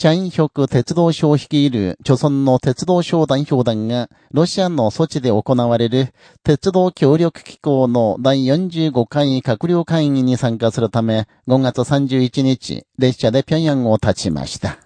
チャインヒョク鉄道省率いる、著村の鉄道省代表団が、ロシアの措置で行われる、鉄道協力機構の第45回閣僚会議に参加するため、5月31日、列車で平壌を立ちました。